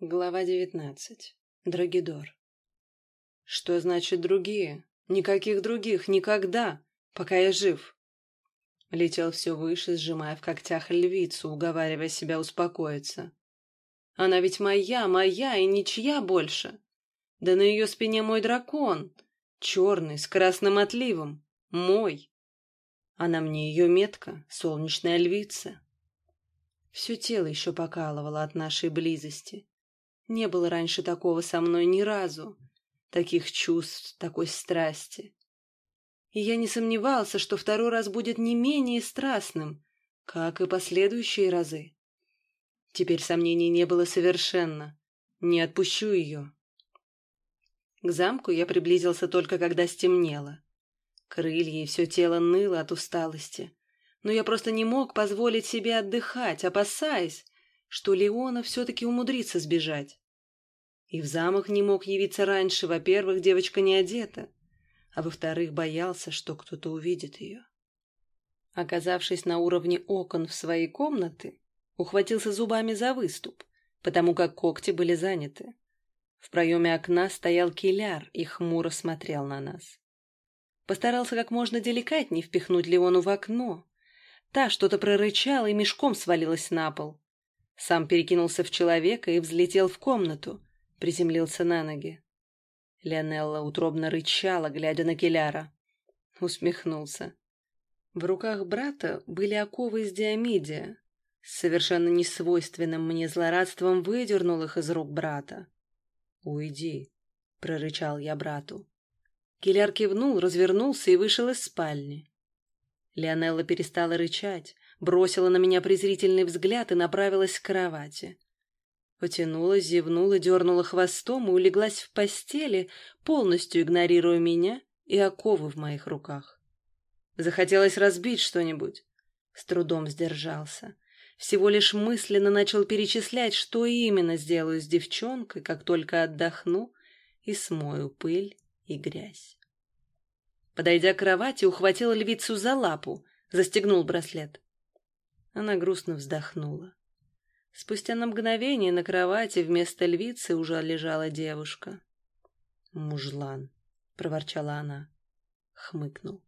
Глава девятнадцать. Драгидор. Что значит другие? Никаких других, никогда, пока я жив. Летел все выше, сжимая в когтях львицу, уговаривая себя успокоиться. Она ведь моя, моя и ничья больше. Да на ее спине мой дракон, черный, с красным отливом, мой. А на мне ее метка, солнечная львица. Все тело еще покалывало от нашей близости. Не было раньше такого со мной ни разу, таких чувств, такой страсти. И я не сомневался, что второй раз будет не менее страстным, как и последующие разы. Теперь сомнений не было совершенно. Не отпущу ее. К замку я приблизился только когда стемнело. Крылья и все тело ныло от усталости. Но я просто не мог позволить себе отдыхать, опасаясь, что Леона все-таки умудрится сбежать. И в замок не мог явиться раньше. Во-первых, девочка не одета, а во-вторых, боялся, что кто-то увидит ее. Оказавшись на уровне окон в своей комнаты, ухватился зубами за выступ, потому как когти были заняты. В проеме окна стоял киляр и хмуро смотрел на нас. Постарался как можно деликатнее впихнуть Леону в окно. Та что-то прорычала и мешком свалилась на пол. Сам перекинулся в человека и взлетел в комнату, приземлился на ноги. Леонелла утробно рычала, глядя на Келяра. Усмехнулся. В руках брата были оковы из диамидия. С совершенно несвойственным мне злорадством выдернул их из рук брата. «Уйди», — прорычал я брату. Келяр кивнул, развернулся и вышел из спальни. Леонелла перестала рычать, бросила на меня презрительный взгляд и направилась к кровати. Потянулась, зевнула, дернула хвостом и улеглась в постели, полностью игнорируя меня и оковы в моих руках. Захотелось разбить что-нибудь. С трудом сдержался. Всего лишь мысленно начал перечислять, что именно сделаю с девчонкой, как только отдохну и смою пыль и грязь. Подойдя к кровати, ухватил львицу за лапу, застегнул браслет. Она грустно вздохнула. Спустя на мгновение на кровати вместо львицы уже лежала девушка. «Мужлан», — проворчала она, хмыкнул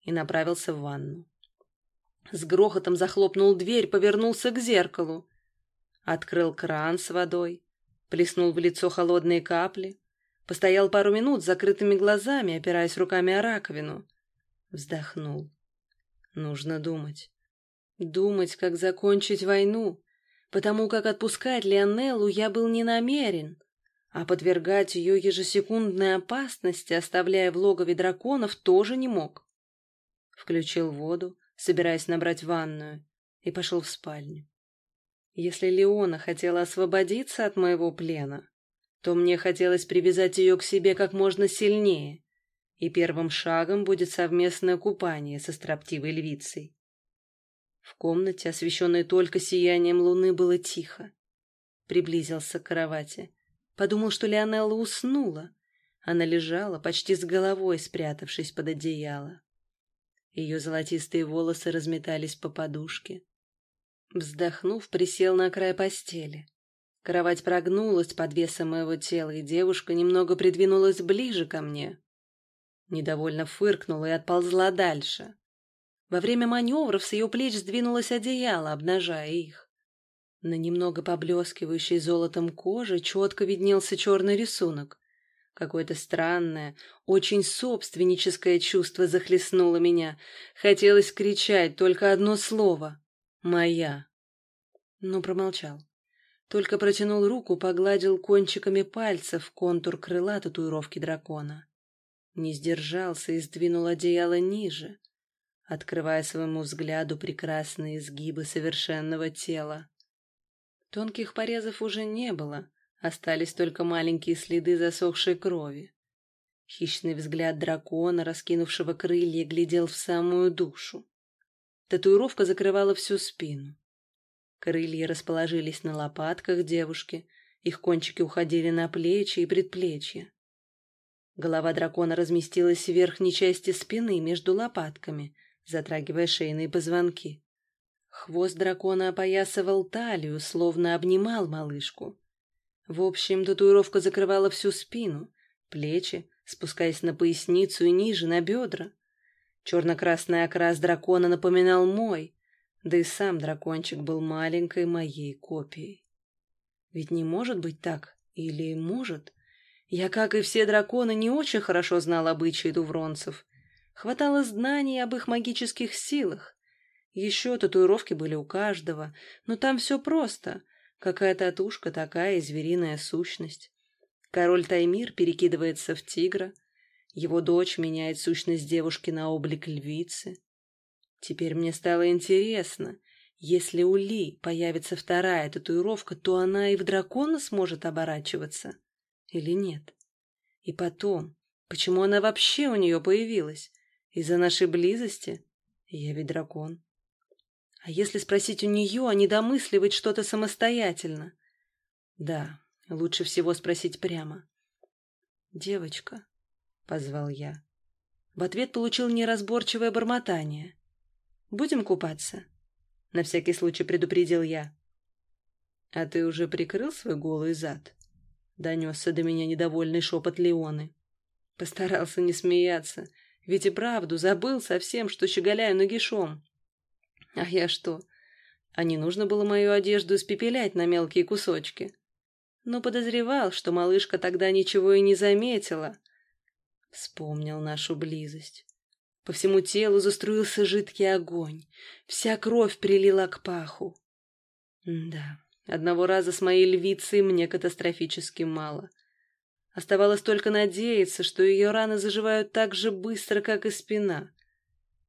и направился в ванну. С грохотом захлопнул дверь, повернулся к зеркалу. Открыл кран с водой, плеснул в лицо холодные капли, постоял пару минут с закрытыми глазами, опираясь руками о раковину. Вздохнул. Нужно думать. Думать, как закончить войну потому как отпускать Лионеллу я был не намерен, а подвергать ее ежесекундной опасности, оставляя в логове драконов, тоже не мог. Включил воду, собираясь набрать ванную, и пошел в спальню. Если Леона хотела освободиться от моего плена, то мне хотелось привязать ее к себе как можно сильнее, и первым шагом будет совместное купание со строптивой львицей. В комнате, освещенной только сиянием луны, было тихо. Приблизился к кровати. Подумал, что Леонелла уснула. Она лежала, почти с головой спрятавшись под одеяло. Ее золотистые волосы разметались по подушке. Вздохнув, присел на край постели. Кровать прогнулась под весом моего тела, и девушка немного придвинулась ближе ко мне. Недовольно фыркнула и отползла дальше. Во время маневров с ее плеч сдвинулось одеяло, обнажая их. На немного поблескивающей золотом коже четко виднелся черный рисунок. Какое-то странное, очень собственническое чувство захлестнуло меня. Хотелось кричать только одно слово — «Моя». Но промолчал. Только протянул руку, погладил кончиками пальцев контур крыла татуировки дракона. Не сдержался и сдвинул одеяло ниже — открывая своему взгляду прекрасные изгибы совершенного тела. Тонких порезов уже не было, остались только маленькие следы засохшей крови. Хищный взгляд дракона, раскинувшего крылья, глядел в самую душу. Татуировка закрывала всю спину. Крылья расположились на лопатках девушки, их кончики уходили на плечи и предплечья. Голова дракона разместилась в верхней части спины между лопатками, затрагивая шейные позвонки. Хвост дракона опоясывал талию, словно обнимал малышку. В общем, татуировка закрывала всю спину, плечи, спускаясь на поясницу и ниже, на бедра. Черно-красный окрас дракона напоминал мой, да и сам дракончик был маленькой моей копией. Ведь не может быть так, или может? Я, как и все драконы, не очень хорошо знал обычаи дувронцев. Хватало знаний об их магических силах. Еще татуировки были у каждого, но там все просто. Какая татушка такая и звериная сущность. Король Таймир перекидывается в тигра, его дочь меняет сущность девушки на облик львицы. Теперь мне стало интересно, если у Ли появится вторая татуировка, то она и в дракона сможет оборачиваться или нет? И потом, почему она вообще у нее появилась? Из-за нашей близости? Я ведь дракон. А если спросить у нее, а не домысливать что-то самостоятельно? Да, лучше всего спросить прямо. «Девочка», — позвал я. В ответ получил неразборчивое бормотание. «Будем купаться?» На всякий случай предупредил я. «А ты уже прикрыл свой голый зад?» Донесся до меня недовольный шепот Леоны. Постарался не смеяться, ведь и правду забыл совсем, что щеголяю нагишом. А я что? А не нужно было мою одежду испепелять на мелкие кусочки но подозревал, что малышка тогда ничего и не заметила. Вспомнил нашу близость. По всему телу заструился жидкий огонь, вся кровь прилила к паху. да, одного раза с моей львицей мне катастрофически мало. Оставалось только надеяться, что ее раны заживают так же быстро, как и спина,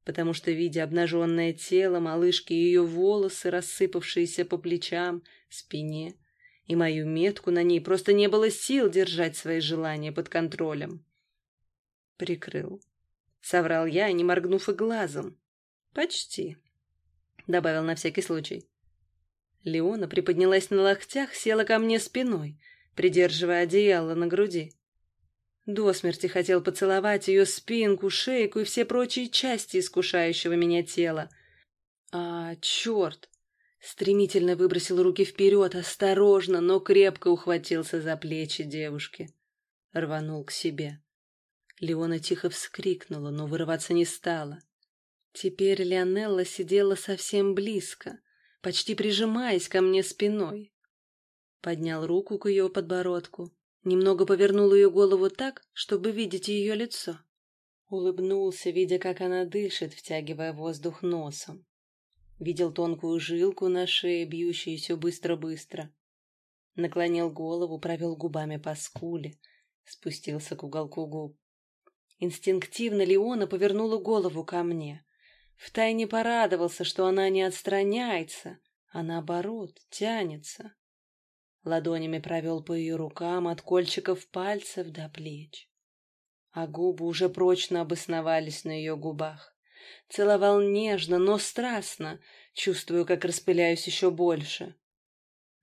потому что, видя обнаженное тело малышки и ее волосы, рассыпавшиеся по плечам, спине, и мою метку на ней просто не было сил держать свои желания под контролем. Прикрыл. Соврал я, не моргнув и глазом. Почти. Добавил на всякий случай. Леона приподнялась на локтях, села ко мне спиной, придерживая одеяло на груди. До смерти хотел поцеловать ее спинку, шейку и все прочие части искушающего меня тела. А, черт! Стремительно выбросил руки вперед, осторожно, но крепко ухватился за плечи девушки. Рванул к себе. Леона тихо вскрикнула, но вырываться не стала. Теперь Леонелла сидела совсем близко, почти прижимаясь ко мне спиной. Поднял руку к ее подбородку, немного повернул ее голову так, чтобы видеть ее лицо. Улыбнулся, видя, как она дышит, втягивая воздух носом. Видел тонкую жилку на шее, бьющуюся быстро-быстро. Наклонил голову, провел губами по скуле, спустился к уголку губ. Инстинктивно Леона повернула голову ко мне. Втайне порадовался, что она не отстраняется, а наоборот, тянется. Ладонями провел по ее рукам от кольчиков пальцев до плеч. А губы уже прочно обосновались на ее губах. Целовал нежно, но страстно, чувствую, как распыляюсь еще больше.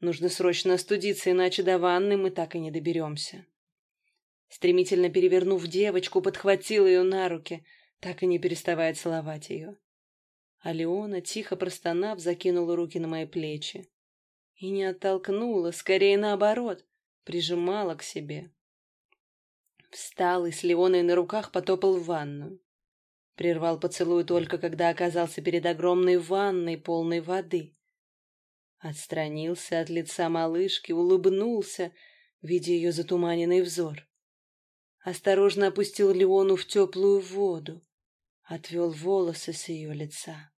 Нужно срочно остудиться, иначе до ванны мы так и не доберемся. Стремительно перевернув девочку, подхватил ее на руки, так и не переставая целовать ее. А Леона, тихо простонав, закинула руки на мои плечи. И не оттолкнула, скорее наоборот, прижимала к себе. Встал и с Леоной на руках потопал в ванную. Прервал поцелуй только, когда оказался перед огромной ванной, полной воды. Отстранился от лица малышки, улыбнулся, видя ее затуманенный взор. Осторожно опустил Леону в теплую воду, отвел волосы с ее лица.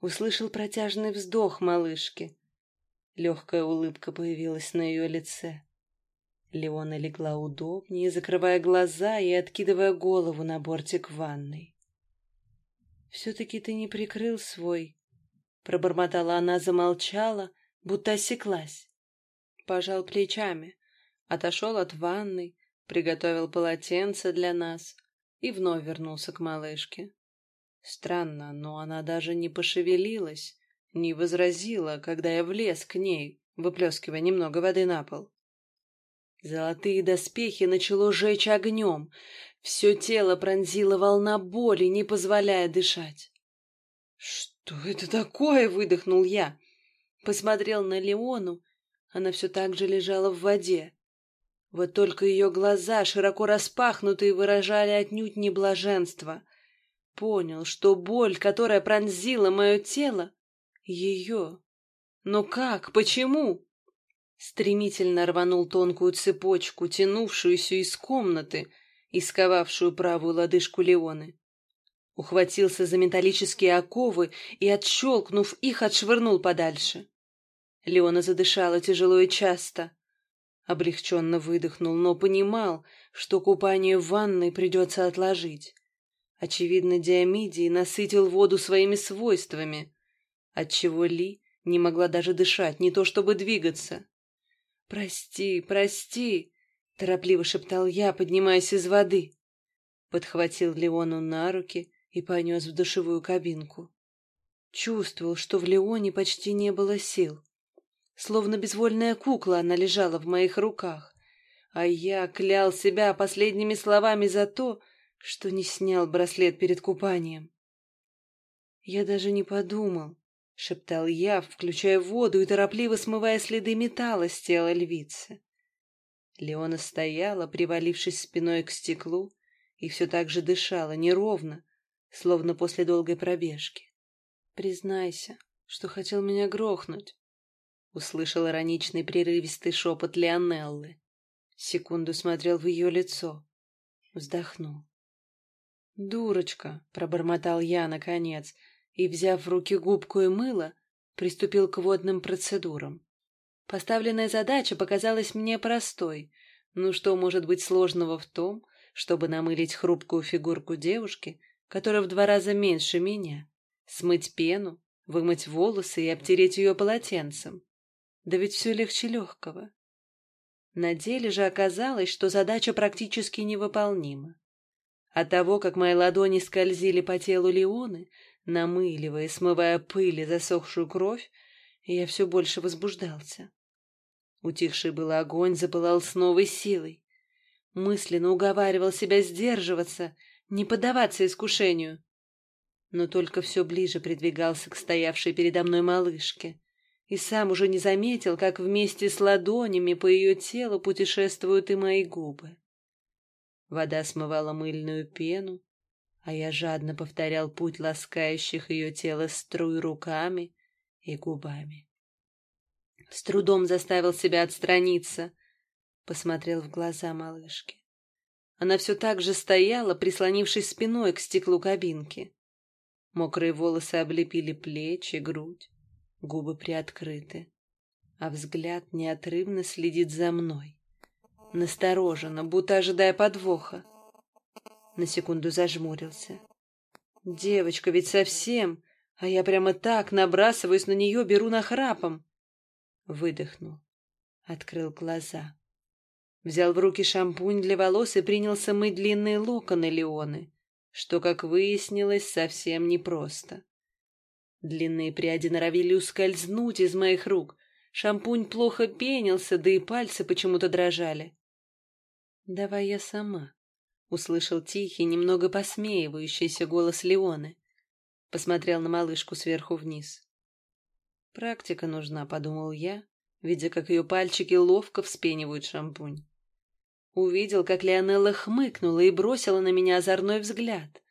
Услышал протяжный вздох малышки. Легкая улыбка появилась на ее лице. Леона легла удобнее, закрывая глаза и откидывая голову на бортик ванной. «Все-таки ты не прикрыл свой...» Пробормотала она, замолчала, будто осеклась. Пожал плечами, отошел от ванной, приготовил полотенце для нас и вновь вернулся к малышке. Странно, но она даже не пошевелилась, не возразила, когда я влез к ней, выплескивая немного воды на пол. Золотые доспехи начало жечь огнем. Все тело пронзила волна боли, не позволяя дышать. «Что это такое?» — выдохнул я. Посмотрел на Леону. она все так же лежала в воде. Вот только ее глаза, широко распахнутые, выражали отнюдь не блаженство. Понял, что боль, которая пронзила мое тело, ее. Но как? Почему? Стремительно рванул тонкую цепочку, тянувшуюся из комнаты и сковавшую правую лодыжку Леоны. Ухватился за металлические оковы и, отщелкнув их, отшвырнул подальше. Леона задышала тяжело и часто. Облегченно выдохнул, но понимал, что купание в ванной придется отложить. Очевидно, Диамидий насытил воду своими свойствами, отчего Ли не могла даже дышать, не то чтобы двигаться. «Прости, прости!» — торопливо шептал я, поднимаясь из воды. Подхватил Леону на руки и понес в душевую кабинку. Чувствовал, что в Леоне почти не было сил. Словно безвольная кукла она лежала в моих руках. А я клял себя последними словами за то, что не снял браслет перед купанием. Я даже не подумал, — шептал я, включая воду и торопливо смывая следы металла с тела львицы. Леона стояла, привалившись спиной к стеклу, и все так же дышала, неровно, словно после долгой пробежки. «Признайся, что хотел меня грохнуть», — услышал ироничный прерывистый шепот Леонеллы. Секунду смотрел в ее лицо. Вздохнул. «Дурочка», — пробормотал я, наконец, — и, взяв в руки губку и мыло, приступил к водным процедурам. Поставленная задача показалась мне простой. Ну что может быть сложного в том, чтобы намылить хрупкую фигурку девушки, которая в два раза меньше меня, смыть пену, вымыть волосы и обтереть ее полотенцем? Да ведь все легче легкого. На деле же оказалось, что задача практически невыполнима. От того, как мои ладони скользили по телу Леоны, намыливая, смывая пыль и засохшую кровь, я все больше возбуждался. Утихший был огонь запылал с новой силой. Мысленно уговаривал себя сдерживаться, не поддаваться искушению. Но только все ближе придвигался к стоявшей передо мной малышке, и сам уже не заметил, как вместе с ладонями по ее телу путешествуют и мои губы. Вода смывала мыльную пену, а я жадно повторял путь ласкающих ее тело струй руками и губами. С трудом заставил себя отстраниться, посмотрел в глаза малышки. Она все так же стояла, прислонившись спиной к стеклу кабинки. Мокрые волосы облепили плечи, грудь, губы приоткрыты, а взгляд неотрывно следит за мной. Настороженно, будто ожидая подвоха на секунду зажмурился. Девочка ведь совсем, а я прямо так набрасываюсь на нее, беру нахрапом. Выдохнул, открыл глаза. Взял в руки шампунь для волос и принялся мыть длинные локоны Леоны, что, как выяснилось, совсем непросто. Длинные пряди норовили ускользнуть из моих рук. Шампунь плохо пенился, да и пальцы почему-то дрожали. «Давай я сама», Услышал тихий, немного посмеивающийся голос Леоны. Посмотрел на малышку сверху вниз. «Практика нужна», — подумал я, видя, как ее пальчики ловко вспенивают шампунь. Увидел, как Леонелла хмыкнула и бросила на меня озорной взгляд,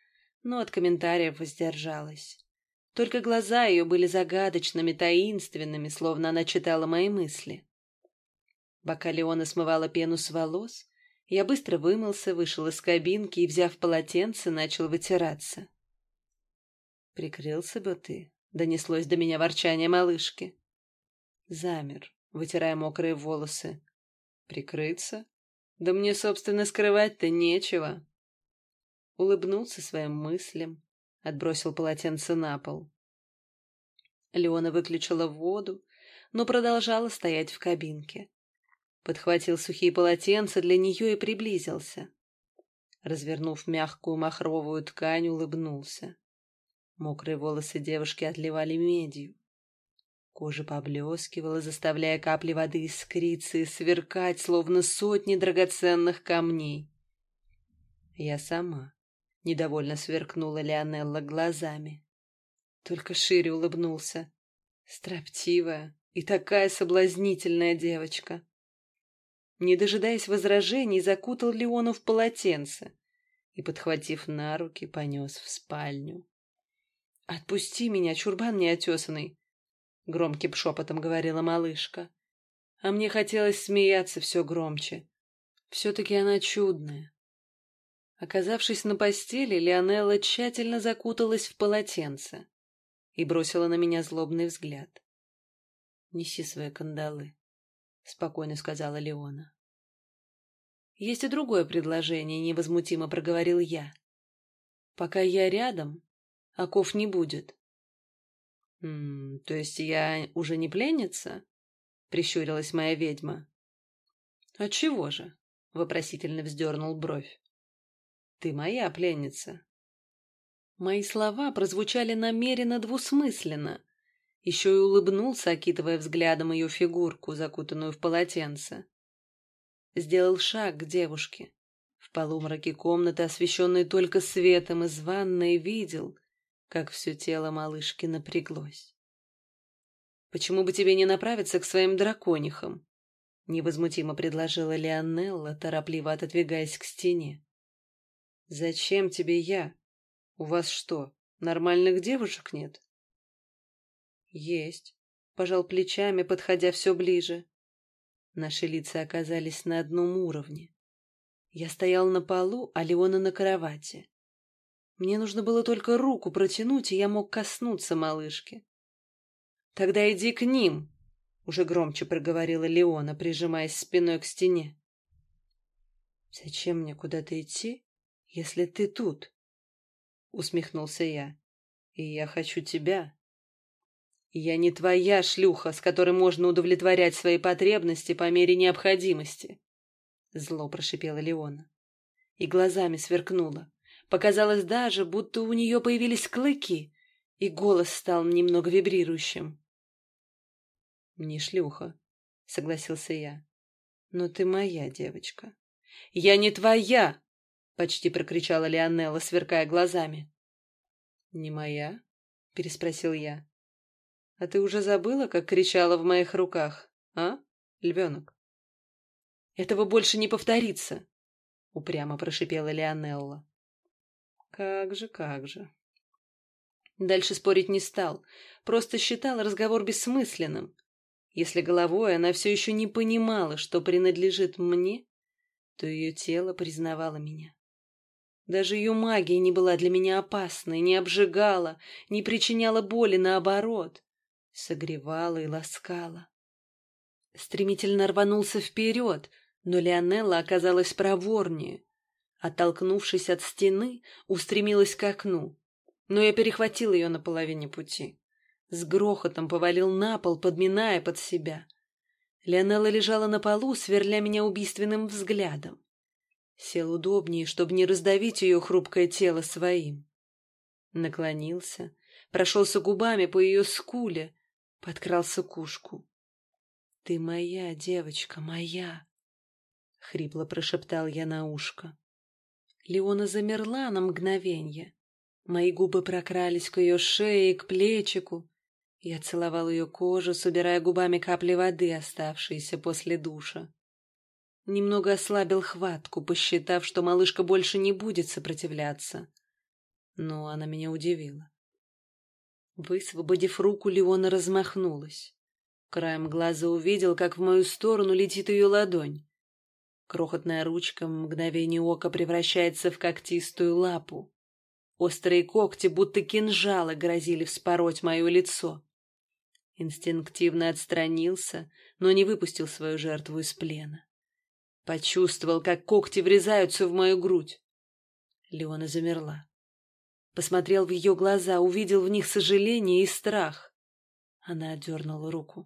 но от комментариев воздержалась. Только глаза ее были загадочными, таинственными, словно она читала мои мысли. Пока Леона смывала пену с волос, я быстро вымылся, вышел из кабинки и, взяв полотенце, начал вытираться. «Прикрылся бы ты», — донеслось до меня ворчание малышки. Замер, вытирая мокрые волосы. «Прикрыться? Да мне, собственно, скрывать-то нечего». Улыбнулся своим мыслям, отбросил полотенце на пол. Леона выключила воду, но продолжала стоять в кабинке подхватил сухие полотенца для нее и приблизился. Развернув мягкую махровую ткань, улыбнулся. Мокрые волосы девушки отливали медью. Кожа поблескивала, заставляя капли воды искриться и сверкать, словно сотни драгоценных камней. Я сама недовольно сверкнула Леонелла глазами. Только шире улыбнулся. Строптивая, И такая соблазнительная девочка. Не дожидаясь возражений, закутал Леону в полотенце и, подхватив на руки, понес в спальню. «Отпусти меня, чурбан неотесанный!» — громким шепотом говорила малышка. А мне хотелось смеяться все громче. Все-таки она чудная. Оказавшись на постели, Леонелла тщательно закуталась в полотенце и бросила на меня злобный взгляд. «Неси свои кандалы», — спокойно сказала Леона. «Есть и другое предложение», — невозмутимо проговорил я. «Пока я рядом, оков не будет». «М -м, «То есть я уже не пленница?» — прищурилась моя ведьма. «Отчего же?» — вопросительно вздернул бровь. «Ты моя пленница». Мои слова прозвучали намеренно двусмысленно. Еще и улыбнулся, окидывая взглядом ее фигурку, закутанную в полотенце. Сделал шаг к девушке. В полумраке комнаты, освещенной только светом из ванной, видел, как все тело малышки напряглось. Почему бы тебе не направиться к своим драконихам? Невозмутимо предложила Леонелла, торопливо отодвигаясь к стене. Зачем тебе я? У вас что, нормальных девушек нет? Есть. Пожал плечами, подходя все ближе. Наши лица оказались на одном уровне. Я стоял на полу, а Леона на кровати. Мне нужно было только руку протянуть, и я мог коснуться малышки. «Тогда иди к ним!» — уже громче проговорила Леона, прижимаясь спиной к стене. «Зачем мне куда-то идти, если ты тут?» — усмехнулся я. «И я хочу тебя». «Я не твоя шлюха, с которой можно удовлетворять свои потребности по мере необходимости», — зло прошипела Леона. И глазами сверкнула. Показалось даже, будто у нее появились клыки, и голос стал немного вибрирующим. «Не шлюха», — согласился я. «Но ты моя девочка». «Я не твоя!» — почти прокричала Леонелла, сверкая глазами. «Не моя?» — переспросил я. «А ты уже забыла, как кричала в моих руках, а, львенок?» «Этого больше не повторится!» — упрямо прошипела Леонелла. «Как же, как же!» Дальше спорить не стал, просто считал разговор бессмысленным. Если головой она все еще не понимала, что принадлежит мне, то ее тело признавало меня. Даже ее магия не была для меня опасной, не обжигала, не причиняла боли, наоборот, согревала и ласкала. Стремительно рванулся вперед, но Леонелла оказалась проворнее. Оттолкнувшись от стены, устремилась к окну, но я перехватил ее на половине пути. С грохотом повалил на пол, подминая под себя. Леонелла лежала на полу, сверля меня убийственным взглядом. Сел удобнее, чтобы не раздавить ее хрупкое тело своим. Наклонился, прошелся губами по ее скуле, подкрался к ушку. — Ты моя девочка, моя! — хрипло прошептал я на ушко. Леона замерла на мгновенье. Мои губы прокрались к ее шее и к плечику, я целовал ее кожу, собирая губами капли воды, оставшиеся после душа. Немного ослабил хватку, посчитав, что малышка больше не будет сопротивляться. Но она меня удивила. Высвободив руку, Леона размахнулась. Краем глаза увидел, как в мою сторону летит ее ладонь. Крохотная ручка в мгновение ока превращается в когтистую лапу. Острые когти, будто кинжалы, грозили вспороть мое лицо. Инстинктивно отстранился, но не выпустил свою жертву из плена. Почувствовал, как когти врезаются в мою грудь. Леона замерла. Посмотрел в ее глаза, увидел в них сожаление и страх. Она отдернула руку.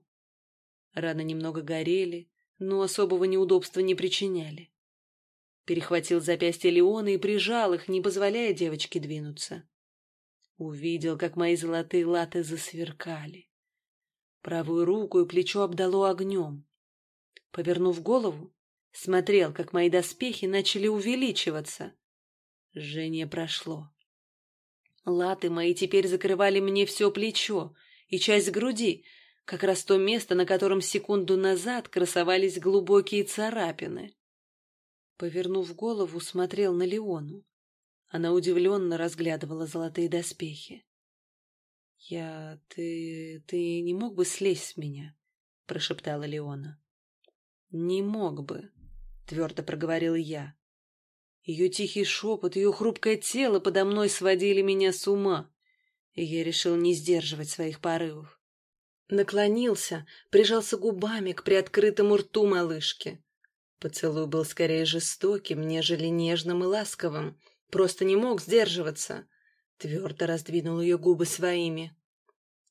Раны немного горели, но особого неудобства не причиняли. Перехватил запястье Леона и прижал их, не позволяя девочке двинуться. Увидел, как мои золотые латы засверкали. Правую руку и плечо обдало огнем. Повернув голову, смотрел, как мои доспехи начали увеличиваться. Жжение прошло. Латы мои теперь закрывали мне все плечо и часть груди, как раз то место, на котором секунду назад красовались глубокие царапины. Повернув голову, смотрел на Леону. Она удивленно разглядывала золотые доспехи. — Я... ты... ты не мог бы слезть с меня? — прошептала Леона. — Не мог бы, — твердо проговорил я. Ее тихий шепот, ее хрупкое тело подо мной сводили меня с ума, и я решил не сдерживать своих порывов. Наклонился, прижался губами к приоткрытому рту малышки. Поцелуй был скорее жестоким, нежели нежным и ласковым, просто не мог сдерживаться. Твердо раздвинул ее губы своими.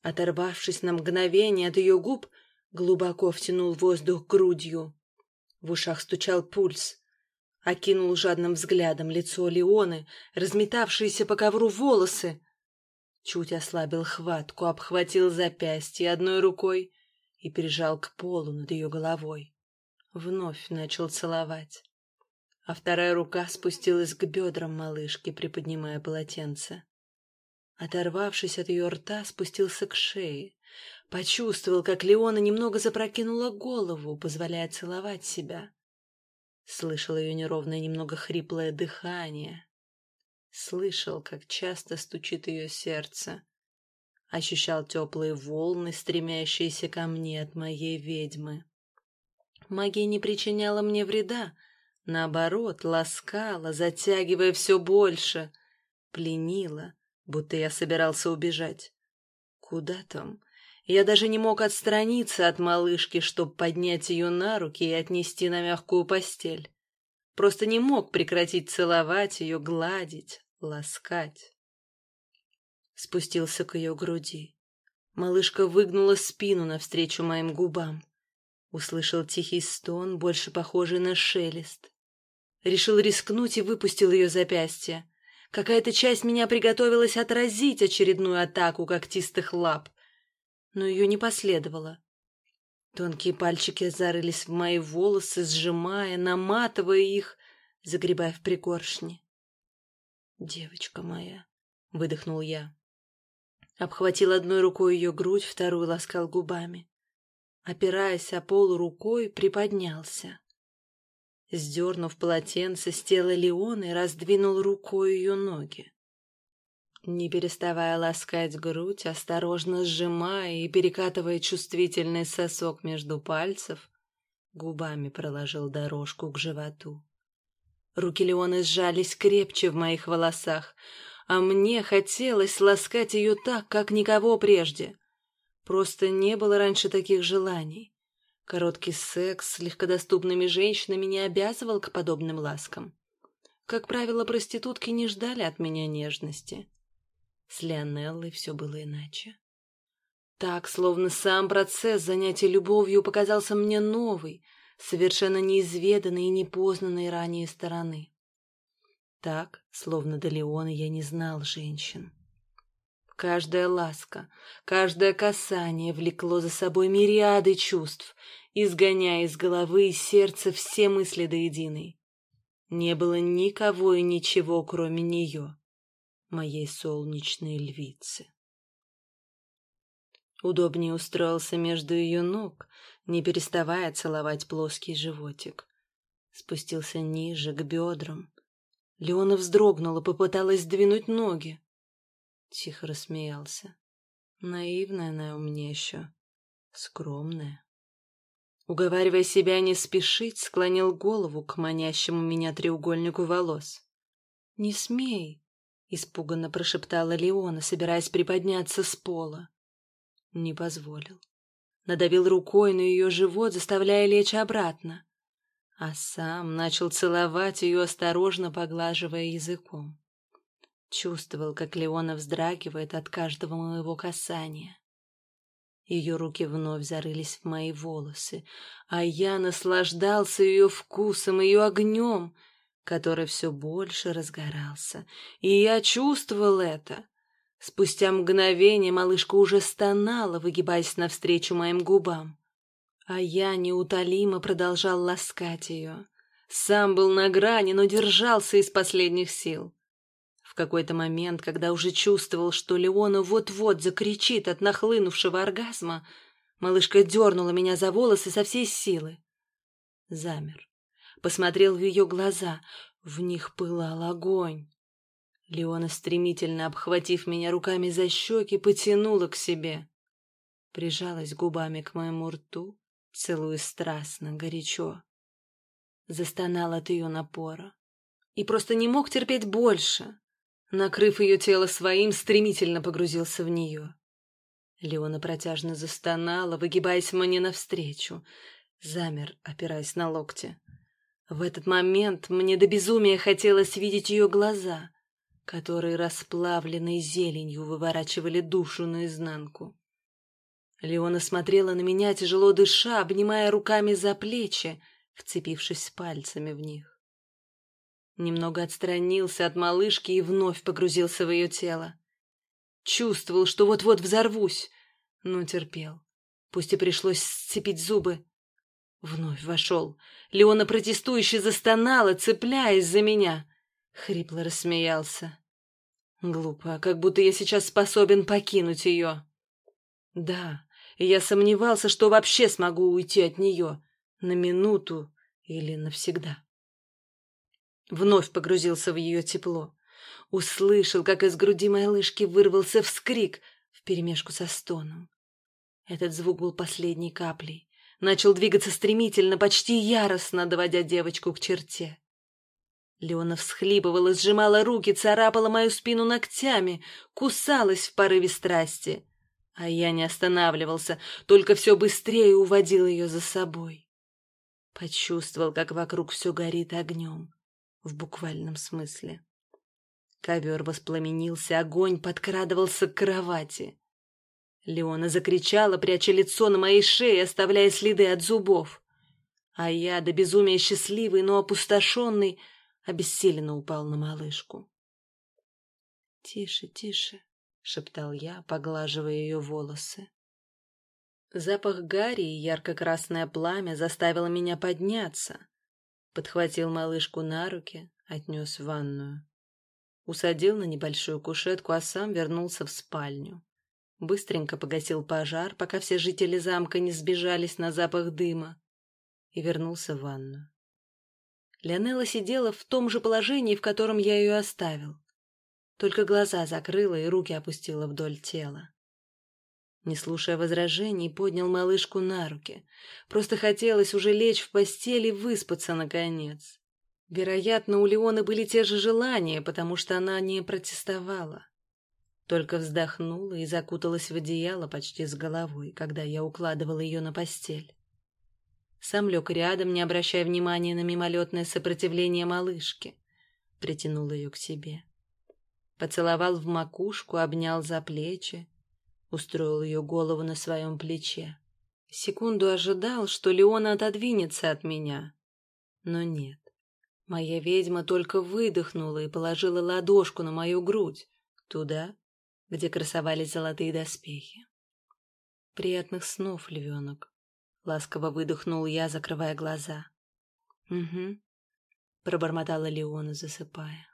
Оторвавшись на мгновение от ее губ, глубоко втянул воздух грудью. В ушах стучал пульс. Окинул жадным взглядом лицо Леоны, разметавшиеся по ковру волосы. Чуть ослабил хватку, обхватил запястье одной рукой и прижал к полу над ее головой. Вновь начал целовать а вторая рука спустилась к бедрам малышки, приподнимая полотенце. Оторвавшись от ее рта, спустился к шее. Почувствовал, как Леона немного запрокинула голову, позволяя целовать себя. Слышал ее неровное, немного хриплое дыхание. Слышал, как часто стучит ее сердце. Ощущал теплые волны, стремящиеся ко мне от моей ведьмы. Магия не причиняла мне вреда, Наоборот, ласкала, затягивая все больше, пленила, будто я собирался убежать. Куда там? Я даже не мог отстраниться от малышки, чтобы поднять ее на руки и отнести на мягкую постель. Просто не мог прекратить целовать ее, гладить, ласкать. Спустился к ее груди. Малышка выгнула спину навстречу моим губам. Услышал тихий стон, больше похожий на шелест. Решил рискнуть и выпустил ее запястье. Какая-то часть меня приготовилась отразить очередную атаку когтистых лап, но ее не последовало. Тонкие пальчики зарылись в мои волосы, сжимая, наматывая их, загребая в пригоршни. «Девочка моя», — выдохнул я. Обхватил одной рукой ее грудь, вторую ласкал губами. Опираясь о пол рукой, приподнялся. Сдернув полотенце с тела Леоны, раздвинул рукой ее ноги. Не переставая ласкать грудь, осторожно сжимая и перекатывая чувствительный сосок между пальцев, губами проложил дорожку к животу. Руки Леоны сжались крепче в моих волосах, а мне хотелось ласкать ее так, как никого прежде. Просто не было раньше таких желаний. Короткий секс с легкодоступными женщинами не обязывал к подобным ласкам. Как правило, проститутки не ждали от меня нежности. С Леонеллой все было иначе. Так, словно сам процесс занятия любовью показался мне новый, совершенно неизведанной и непознанной ранее стороны. Так, словно до Леона я не знал женщин. Каждая ласка, каждое касание влекло за собой мириады чувств, изгоняя из головы и сердца все мысли до единой. Не было никого и ничего, кроме нее, моей солнечной львицы. Удобнее устроился между ее ног, не переставая целовать плоский животик. Спустился ниже, к бедрам. Леона вздрогнула, попыталась сдвинуть ноги. Тихо рассмеялся. Наивная она у меня еще, скромная. Уговаривая себя не спешить, склонил голову к манящему меня треугольнику волос. «Не смей!» — испуганно прошептала Леона, собираясь приподняться с пола. Не позволил. Надавил рукой на ее живот, заставляя лечь обратно. А сам начал целовать ее, осторожно поглаживая языком. Чувствовал, как Леона вздрагивает от каждого моего касания. Ее руки вновь зарылись в мои волосы, а я наслаждался ее вкусом, ее огнем, который все больше разгорался. И я чувствовал это. Спустя мгновение малышка уже стонала, выгибаясь навстречу моим губам. А я неутолимо продолжал ласкать ее. Сам был на грани, но держался из последних сил какой-то момент, когда уже чувствовал, что Леона вот-вот закричит от нахлынувшего оргазма, Малышка дернула меня за волосы со всей силы. Замер. Посмотрел в ее глаза. В них пылал огонь. Леона, стремительно обхватив меня руками за щеки, потянула к себе. Прижалась губами к моему рту, целуя страстно, горячо. Застонал от ее напора. И просто не мог терпеть больше. Накрыв ее тело своим, стремительно погрузился в нее. Леона протяжно застонала, выгибаясь мне навстречу. Замер, опираясь на локти. В этот момент мне до безумия хотелось видеть ее глаза, которые расплавленной зеленью выворачивали душу наизнанку. Леона смотрела на меня, тяжело дыша, обнимая руками за плечи, вцепившись пальцами в них. Немного отстранился от малышки и вновь погрузился в ее тело. Чувствовал, что вот-вот взорвусь, но терпел. Пусть и пришлось сцепить зубы. Вновь вошел. Леона протестующе застонала, цепляясь за меня. Хрипло рассмеялся. Глупо, как будто я сейчас способен покинуть ее. Да, я сомневался, что вообще смогу уйти от нее. На минуту или навсегда. Вновь погрузился в ее тепло. Услышал, как из груди малышки вырвался вскрик вперемешку со стоном. Этот звук был последней каплей. Начал двигаться стремительно, почти яростно, доводя девочку к черте. Леона всхлипывала, сжимала руки, царапала мою спину ногтями, кусалась в порыве страсти. А я не останавливался, только все быстрее уводил ее за собой. Почувствовал, как вокруг все горит огнем в буквальном смысле. Ковер воспламенился, огонь подкрадывался к кровати. Леона закричала, пряча лицо на моей шее, оставляя следы от зубов. А я, до безумия счастливый, но опустошенный, обессиленно упал на малышку. — Тише, тише, — шептал я, поглаживая ее волосы. Запах гари и ярко-красное пламя заставило меня подняться, подхватил малышку на руки, отнес в ванную. Усадил на небольшую кушетку, а сам вернулся в спальню. Быстренько погасил пожар, пока все жители замка не сбежались на запах дыма, и вернулся в ванную. Леонела сидела в том же положении, в котором я ее оставил. Только глаза закрыла и руки опустила вдоль тела. Не слушая возражений, поднял малышку на руки. Просто хотелось уже лечь в постель и выспаться, наконец. Вероятно, у Леоны были те же желания, потому что она не протестовала. Только вздохнула и закуталась в одеяло почти с головой, когда я укладывала ее на постель. Сам лег рядом, не обращая внимания на мимолетное сопротивление малышки. Притянул ее к себе. Поцеловал в макушку, обнял за плечи, устроил ее голову на своем плече. Секунду ожидал, что Леона отодвинется от меня. Но нет. Моя ведьма только выдохнула и положила ладошку на мою грудь, туда, где красовались золотые доспехи. «Приятных снов, львенок!» — ласково выдохнул я, закрывая глаза. «Угу», — пробормотала Леона, засыпая.